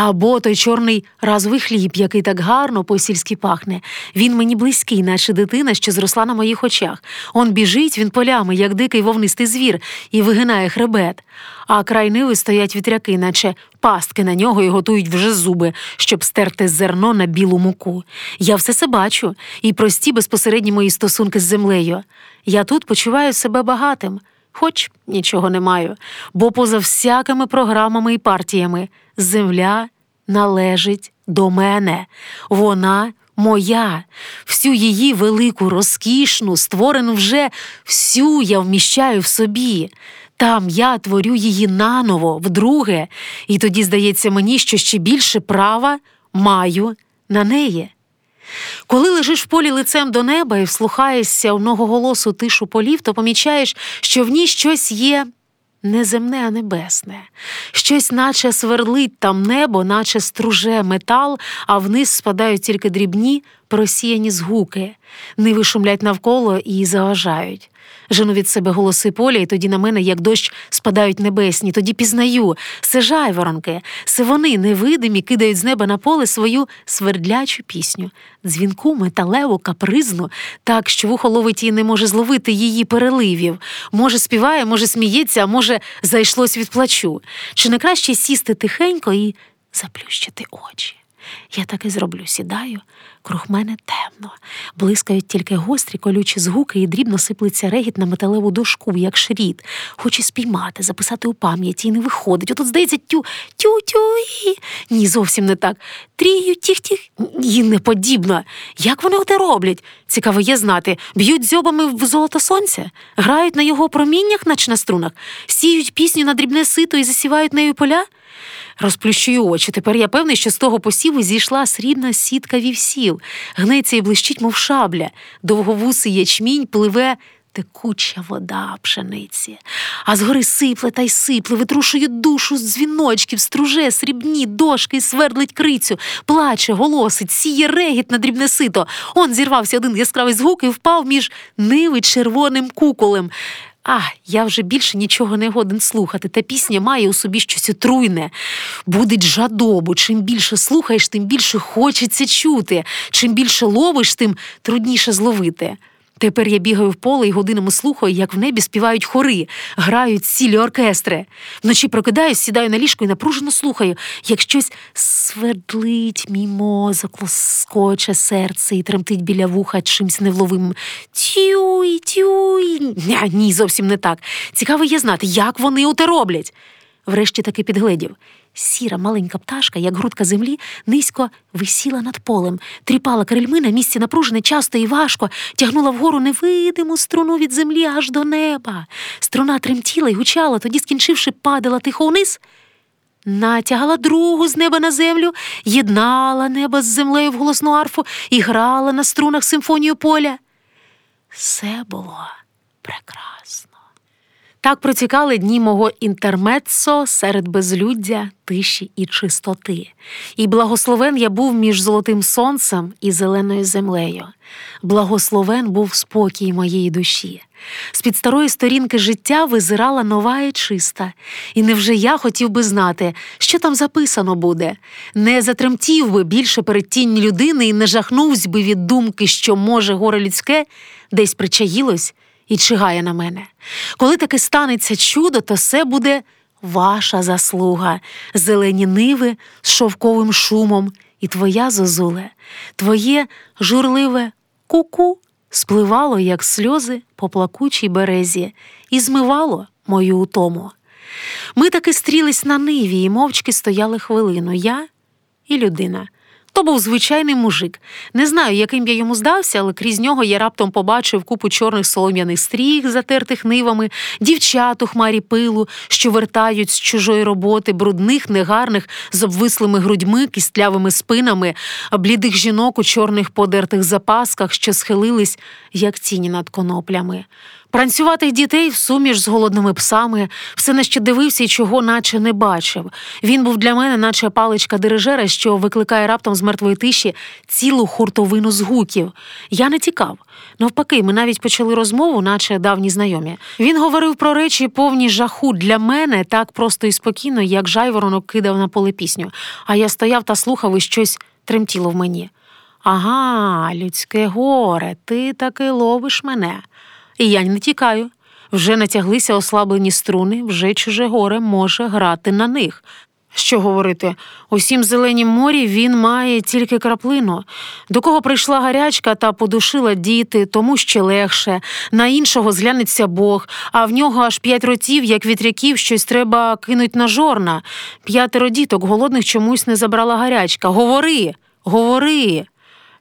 Або той чорний разовий хліб, який так гарно по сільськи пахне. Він мені близький, наче дитина, що зросла на моїх очах. Он біжить він полями, як дикий вовнистий звір, і вигинає хребет. А край ниви стоять вітряки, наче пастки на нього і готують вже зуби, щоб стерти зерно на білу муку. Я все це бачу, і прості безпосередні мої стосунки з землею. Я тут почуваю себе багатим, хоч нічого не маю, бо поза всякими програмами і партіями земля належить до мене. Вона моя, всю її велику, розкішну, створену вже всю я вміщаю в собі. Там я творю її наново, вдруге, і тоді здається мені, що ще більше права маю на неї. Коли лежиш в полі лицем до неба і вслухаєшся у многоголосу тишу полів, то помічаєш, що в ній щось є не земне, а небесне, щось, наче сверлить там небо, наче струже метал, а вниз спадають тільки дрібні, просіяні згуки, ниви шумлять навколо і заважають. Жену від себе голоси поля, і тоді на мене, як дощ, спадають небесні, тоді пізнаю, се жайворонки, се вони невидимі кидають з неба на поле свою свердлячу пісню, дзвінку, металеву, капризну, так, що вухо ловить і не може зловити її переливів. Може, співає, може, сміється, а може, зайшлось від плачу. Чи не краще сісти тихенько і заплющити очі? Я так і зроблю, сідаю, круг мене темно, блискають тільки гострі колючі згуки, і дрібно сиплеться регіт на металеву дошку, як шріт. Хоче спіймати, записати у пам'яті і не виходить. Отут здається, тю тю тю і ні, зовсім не так. Трію, тіх тіх і не подібно. Як вони оте роблять? Цікаво є знати. Б'ють дзьобами в золото сонця, грають на його проміннях, наче на струнах, сіють пісню на дрібне сито і засівають нею поля. Розплющую очі. Тепер я певний, що з того посіву зійшла срібна сітка вівсів, гнеться і блищить, мов шабля, довговусий ячмінь пливе. Текуча вода пшениці, а згори сипле та й сипле, витрушує душу з дзвіночків, струже, срібні, дошки, свердлить крицю, плаче, голосить, сіє регіт на дрібне сито. Он зірвався один яскравий звук і впав між ниви червоним куколем. А, я вже більше нічого не годен слухати. Та пісня має у собі щось отруйне, будить жадобу. Чим більше слухаєш, тим більше хочеться чути. Чим більше ловиш, тим трудніше зловити. Тепер я бігаю в поле і годинами слухаю, як в небі співають хори, грають цілі оркестри. Вночі прокидаюсь, сідаю на ліжко і напружено слухаю, як щось свердлить мій мозок, лоскоче серце і тремтить біля вуха чимсь невловимим. Тюй, тюй. Ня, ні, зовсім не так. Цікаво є знати, як вони оте роблять. Врешті таки підгледів. Сіра маленька пташка, як грудка землі, низько висіла над полем, тріпала крильми на місці напружене часто і важко, тягнула вгору невидиму струну від землі аж до неба. Струна тремтіла й гучала, тоді, скінчивши, падала тихо вниз. Натягала другу з неба на землю, єднала небо з землею в голосну арфу і грала на струнах симфонію поля. Все було прекрасно. Так протікали дні мого інтермеццо серед безлюддя, тиші і чистоти. І благословен я був між золотим сонцем і зеленою землею. Благословен був спокій моєї душі. З під старої сторінки життя визирала нова і чиста. І невже я хотів би знати, що там записано буде, не затремтів би більше перед тінь людини і не жахнувся би від думки, що, може, горе людське десь причаїлось і чигає на мене. Коли таки станеться чудо, то все буде ваша заслуга, зелені ниви з шовковим шумом, і твоя зозуле, твоє журливе ку-ку спливало, як сльози по плакучій березі, і змивало мою утому. Ми таки стрілись на ниві і мовчки стояли хвилину, я і людина. То був звичайний мужик. Не знаю, яким я йому здався, але крізь нього я раптом побачив купу чорних солом'яних стріх, затертих нивами, дівчат у хмарі пилу, що вертають з чужої роботи, брудних, негарних, з обвислими грудьми, кістлявими спинами, блідих жінок у чорних подертих запасках, що схилились, як тіні над коноплями. Пранцюватих дітей в суміш з голодними псами, все на що дивився і чого наче не бачив. Він був для мене, наче паличка дирижера, що викликає раптом з мертвої тиші цілу хуртовину згуків. Я не тікав. Навпаки, ми навіть почали розмову, наче давні знайомі. Він говорив про речі повні жаху для мене так просто і спокійно, як жайворонок кидав на поле пісню. А я стояв та слухав і щось тремтіло в мені. Ага, людське горе, ти таки ловиш мене. І я не тікаю. Вже натяглися ослаблені струни, вже чуже горе може грати на них. Що говорити, усім зеленім морі він має тільки краплину. До кого прийшла гарячка та подушила діти, тому ще легше, на іншого зглянеться Бог, а в нього аж п'ять ротів, як вітряків, щось треба кинуть на жорна. П'ятеро діток голодних чомусь не забрала гарячка. Говори, говори.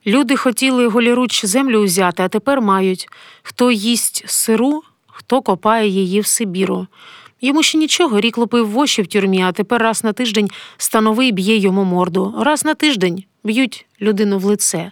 Люди хотіли голіруч землю узяти, а тепер мають хто їсть сиру, хто копає її в Сибіру. Йому ще нічого, рік лупив воші в тюрмі, а тепер раз на тиждень становий б'є йому морду. Раз на тиждень б'ють людину в лице.